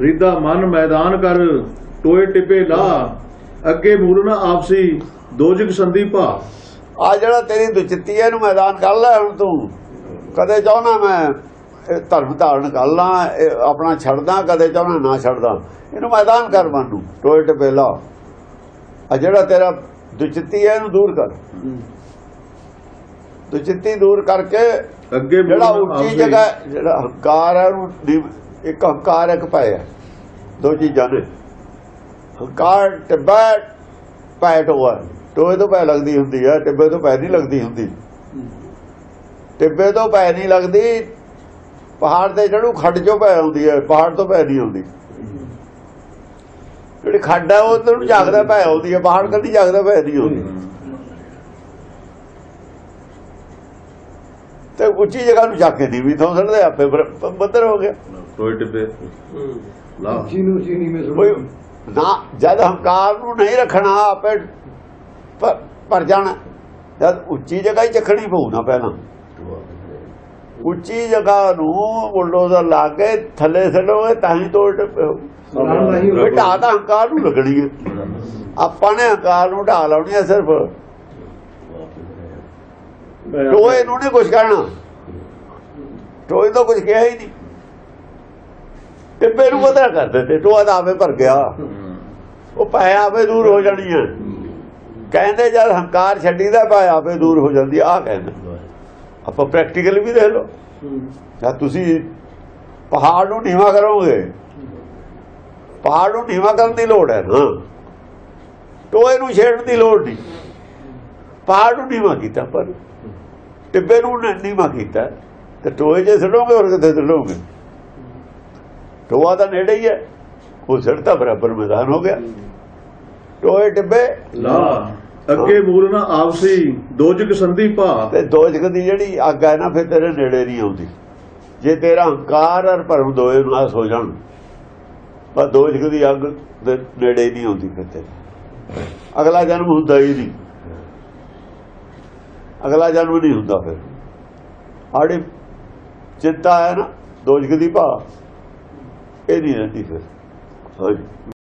ਰਿਦਾ ਮਨ ਮੈਦਾਨ ਕਰ ਟੋਏ ਟਿਪੇ ਲਾ। ਅੱਗੇ ਮੂਲਨਾ ਆਪਸੀ ਦੋਜਕ ਸੰਧੀ ਭਾ। ਆ ਜਿਹੜਾ ਤੇਰੀ ਦੁਚਿੱਤੀ ਹੈ ਇਹਨੂੰ ਮੈਦਾਨ ਕਰ ਲੈ ਹੁਣ ਤੂੰ। ਕਦੇ ਚਾਹਣਾ ਮੈਂ ਧਰਮ ਧਾਰਨ ਕਰ ਲਾਂ ਆਪਣਾ ਛੱਡਦਾ ਕਦੇ ਚਾਹਣਾ ਨਾ ਛੱਡਦਾ। ਇਹਨੂੰ ਮੈਦਾਨ ਕਰ ਮਨ ਨੂੰ ਟੋਏ ਟਪੇ ਲਾ। ਆ ਜਿਹੜਾ ਤੇਰਾ ਦੁਚਿੱਤੀ ਹੈ ਇਹਨੂੰ ਦੂਰ ਕਰ। ਦੁਚਿੱਤੀ ਦੂਰ ਕਰਕੇ ਅੱਗੇ ਜਿਹੜਾ ਉੱਚੀ ਜਗ੍ਹਾ ਜਿਹੜਾ ਹੰਕਾਰ ਹੈ ਉਹਨੂੰ ਇੱਕ ਹੰਕਾਰ ਇੱਕ ਭੈ ਹੈ। ਦੋ ਚੀਜ਼ਾਂ ਨੇ। ਹੰਕਾਰ ਟਿੱਬਾ ਭੈ ਟੋਆ ਟੋਏ ਤੋਂ ਭੈ ਲੱਗਦੀ ਹੁੰਦੀ ਹੈ, ਟਿੱਬੇ ਤੋਂ ਭੈ ਨਹੀਂ ਲੱਗਦੀ ਹੁੰਦੀ। ਟਿੱਬੇ ਤੋਂ ਭੈ ਨਹੀਂ ਲੱਗਦੀ, ਪਹਾੜ ਤੇ ਚੜੂ ਖੱਡ ਚੋਂ ਭੈ ਆਉਂਦੀ ਹੈ, ਪਹਾੜ ਤੋਂ ਭੈ ਨਹੀਂ ਆਉਂਦੀ। ਜਿਹੜੀ ਖੱਡ ਹੈ, ਉਹ ਤੋਂ ਜਾਗਦਾ ਭੈ ਆਉਂਦੀ ਹੈ, ਪਹਾੜ ਕਦੀ ਜਾਗਦਾ ਭੈ ਨਹੀਂ ਆਉਂਦੀ। ਤੇ ਉੱਚੀ ਜਗ੍ਹਾ ਨੂੰ ਜਾ ਕੇ ਵੀ ਥਾਂ ਸੜਦੇ, ਆਪੇ ਬਰ- ਹੋ ਗਿਆ। ਟੋਏ ਟਿਪੇ ਲਾ ਚੀਨੂ ਚੀਨੀ ਮੇ ਕੋਈ ਨਾ ਜਦ ਹੰਕਾਰ ਨੂੰ ਨਹੀਂ ਰੱਖਣਾ ਆਪੇ ਭਰ ਜਾਣਾ। ਜਦ ਉੱਚੀ ਜਗ੍ਹਾ ਹੀ ਚੱਕਣੀ ਪਊ ਨਾ ਪਹਿਲਾਂ। ਉੱਚੀ ਜਗ੍ਹਾ ਨੂੰ ਬੁਲਡੋਜ਼ਰ ਲਾ ਕੇ ਥੱਲੇ ਸੜੋਗੇ ਤਾਂ ਹੀ ਤੋੜ। ਢਾ ਤਾਂ ਹੰਕਾਰ ਨੂੰ ਲੱਗਣੀ ਹੈ। ਆਪਾਂ ਨੇ ਹੰਕਾਰ ਨੂੰ ਢਾ ਲਾਉਣੀ ਹੈ ਸਿਰਫ। ਟੋਏ ਨੂੰ ਨਹੀਂ ਕੁਝ ਕਹਿਣਾ। ਟੋਏ ਤੋਂ ਕੁਝ ਕਿਹਾ ਹੀ ਨਹੀਂ। ਟਿੱਬੇ ਨੂੰ ਪਤਾ ਕਰ ਦਿੰਦੇ ਟੋਆ ਤਾਂ ਆਵੇ ਭਰ ਗਿਆ। ਉਹ ਪੈ ਆਵੇ ਦੂਰ ਹੋ ਜਾਣੀ ਹੈ। ਕਹਿੰਦੇ ਜਦ ਹੰਕਾਰ ਛੱਡੀਦਾ ਪੈ ਆਵੇ ਦੂਰ ਹੋ ਜਾਂਦੀ ਆ ਕਹਿੰਦੇ। ਆਪਾਂ ਪ੍ਰੈਕਟੀਕਲ ਵੀ ਦੇਖ ਲਓ। ਜਦ ਤੁਸੀਂ ਪਹਾੜ ਨੂੰ ਨੀਵਾ ਕਰੋਗੇ ਪਹਾੜ ਨੂੰ ਨੀਵਾ ਕਰਨ ਦੀ ਲੋੜ ਹੈ ਨਾ। ਟੋਏ ਨੂੰ ਛੇੜਨ ਦੀ ਲੋੜ ਨਹੀਂ। ਪਹਾੜ ਨੂੰ ਨੀਵਾ ਕੀਤਾ ਪਰ ਟਿੱਬੇ ਨੂੰ ਨ- ਨੀਵਾਂ ਕੀਤਾ। ਤੇ ਟੋਏ ਜੇ ਸੜੋਗੇ ਹੋਰ ਕਿੱਥੇ ਸੜੋਗੇ ਟੋਆ ਤਾਂ ਨੇੜੇ ਹੀ ਹੈ। ਉਹ ਸੜਤਾ ਬਰਾਬਰ ਮੈਦਾਨ ਹੋ ਗਿਆ। ਟੋਏ ਟਿੱਬੇ। ਲਾ ਅੱਗੇ ਮੂਲਨਾ ਆਪਸੀ ਦੋਜਕ ਸੰਧੀ ਭਾ। ਤੇ ਦੋਜਕ ਦੀ ਜਿਹੜੀ ਅੱਗ ਹੈ ਨਾ ਫਿਰ ਤੇਰੇ ਨੇੜੇ ਨਹੀਂ ਆਉਂਦੀ। ਜੇ ਤੇਰਾ ਹੰਕਾਰ ਔਰ ਭਰਮ ਦੋਏ ਨਾਸ ਹੋ ਜਾਣ ਪਰ ਦੋਜਕ ਦੀ ਅੱਗ ਦੇ ਨੇੜੇ ਨਹੀਂ ਆਉਂਦੀ ਫਿਰ ਤੇਰੇ। ਅਗਲਾ ਜਨਮ ਹੁੰਦਾ ਹੀ ਨਹੀਂ। ਅਗਲਾ ਜਨਮ ਨਹੀਂ ਹੁੰਦਾ ਫਿਰ। ਆੜੀ ਚਿੰਤਾ ਹੈ ਨਾ ਦੋਜਕ ਦੀ ਭਾ। ਇਹ ਨਹੀਂ ਰਹਿੰਦੀ ਫਿਰ ਹਾਂਜੀ